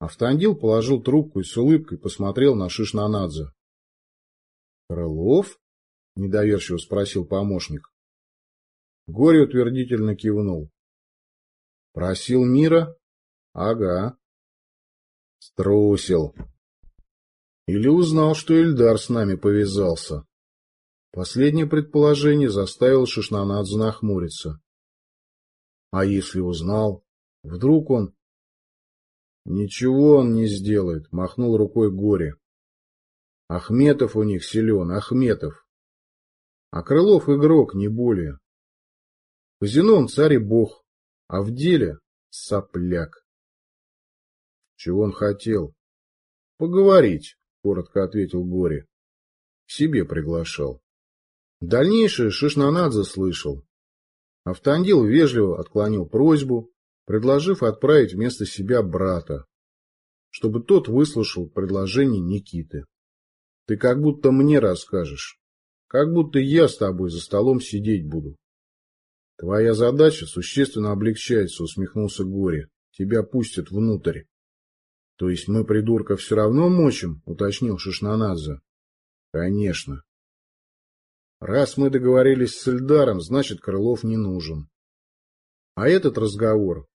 Автандил положил трубку и с улыбкой посмотрел на Шишнанадзе. — Крылов? — недоверчиво спросил помощник. Горе утвердительно кивнул. — Просил мира? — Ага. — Струсил. Или узнал, что Эльдар с нами повязался. Последнее предположение заставило Шишнанадзе нахмуриться. А если узнал? Вдруг он... Ничего он не сделает, махнул рукой горе. Ахметов у них силен, Ахметов. А Крылов игрок, не более. В казино он царь и бог, а в деле сопляк. Чего он хотел? Поговорить, коротко ответил Горе. К себе приглашал. Дальнейшее Шишнанадзе слышал. Автандил вежливо отклонил просьбу, предложив отправить вместо себя брата, чтобы тот выслушал предложение Никиты. Ты как будто мне расскажешь, как будто я с тобой за столом сидеть буду. Твоя задача существенно облегчается, усмехнулся Горе. Тебя пустят внутрь. То есть мы, придурка, все равно мочим, уточнил Шишнанадзе. Конечно. Раз мы договорились с Эльдаром, значит, Крылов не нужен. А этот разговор...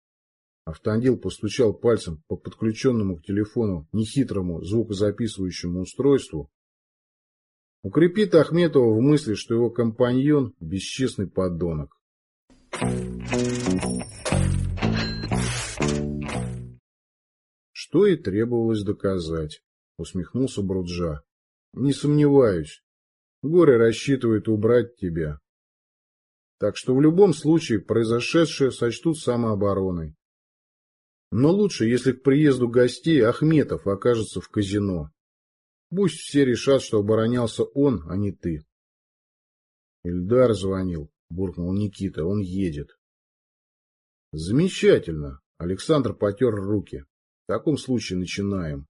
Автандил постучал пальцем по подключенному к телефону нехитрому звукозаписывающему устройству. Укрепит Ахметова в мысли, что его компаньон — бесчестный подонок. Что и требовалось доказать, усмехнулся Бруджа. Не сомневаюсь. Горе рассчитывает убрать тебя. Так что в любом случае произошедшее сочтут самообороной. Но лучше, если к приезду гостей Ахметов окажется в казино. Пусть все решат, что оборонялся он, а не ты. Ильдар звонил, буркнул Никита, он едет. Замечательно. Александр потер руки. В таком случае начинаем.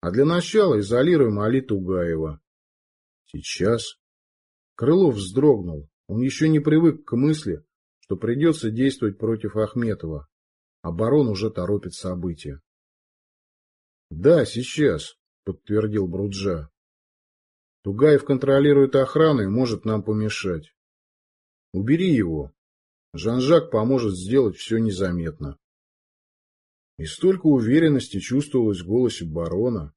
А для начала изолируем Али Тугаева. Сейчас. Крылов вздрогнул. Он еще не привык к мысли, что придется действовать против Ахметова. А барон уже торопит события. Да, сейчас, подтвердил Бруджа. Тугаев контролирует охрану и может нам помешать. Убери его. Жан-Жак поможет сделать все незаметно. И столько уверенности чувствовалось в голосе барона,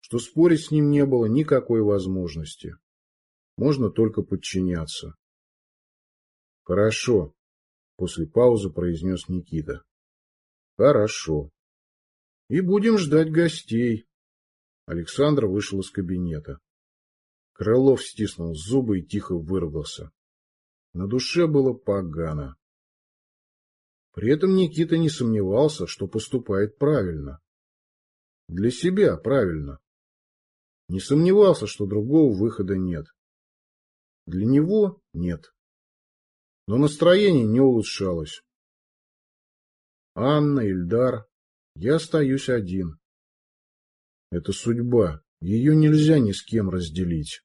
что спорить с ним не было никакой возможности. Можно только подчиняться. — Хорошо, — после паузы произнес Никита. — Хорошо. — И будем ждать гостей. Александр вышел из кабинета. Крылов стиснул зубы и тихо выругался. На душе было погано. При этом Никита не сомневался, что поступает правильно. Для себя правильно. Не сомневался, что другого выхода нет. Для него нет. Но настроение не улучшалось. Анна, Ильдар, я остаюсь один. Это судьба, ее нельзя ни с кем разделить.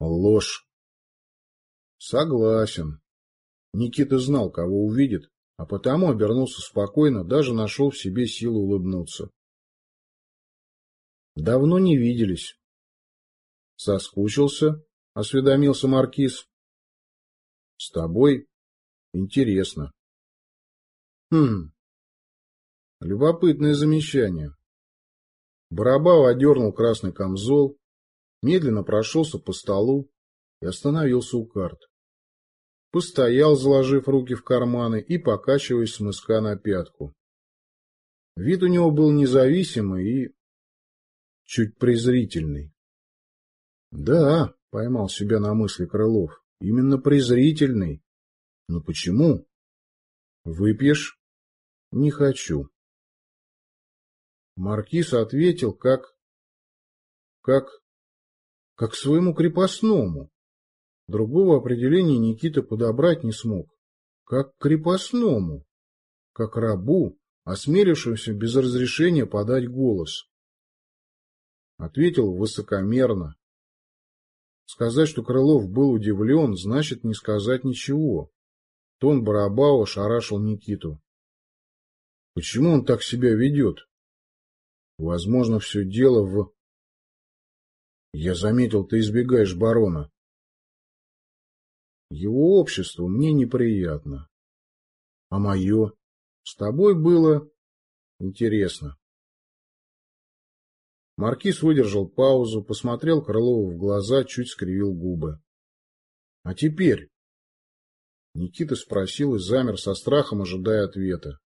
Ложь. Согласен. Никита знал, кого увидит, а потому обернулся спокойно, даже нашел в себе силу улыбнуться. Давно не виделись. Соскучился, осведомился маркиз. С тобой интересно. Хм. Любопытное замечание. Барабал одернул красный камзол, медленно прошелся по столу и остановился у карт. Постоял, заложив руки в карманы и покачиваясь с мыска на пятку. Вид у него был независимый и чуть презрительный. Да, поймал себя на мысли Крылов, именно презрительный. Но почему? Выпьешь? Не хочу. Маркиз ответил, как... как... как своему крепостному. Другого определения Никита подобрать не смог. Как крепостному, как рабу, осмелившемуся без разрешения подать голос. Ответил высокомерно. Сказать, что Крылов был удивлен, значит не сказать ничего. Тон Барабао шарашил Никиту. Почему он так себя ведет? Возможно, все дело в... Я заметил, ты избегаешь барона. Его общество мне неприятно. А мое? С тобой было интересно. Маркиз выдержал паузу, посмотрел Крылову в глаза, чуть скривил губы. — А теперь? Никита спросил и замер со страхом, ожидая ответа.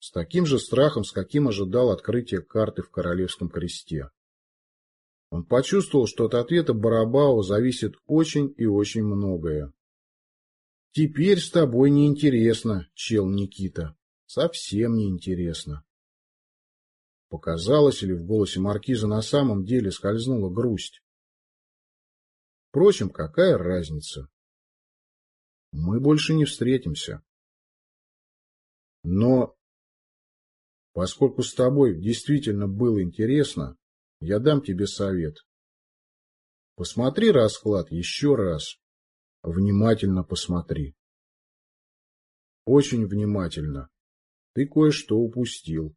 С таким же страхом, с каким ожидал открытия карты в Королевском кресте. Он почувствовал, что от ответа Барабао зависит очень и очень многое. «Теперь с тобой неинтересно, чел Никита. Совсем неинтересно». Показалось ли в голосе маркиза на самом деле скользнула грусть? Впрочем, какая разница? Мы больше не встретимся. Но, поскольку с тобой действительно было интересно, я дам тебе совет. Посмотри расклад еще раз. Внимательно посмотри. Очень внимательно. Ты кое-что упустил.